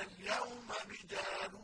اليوم رجال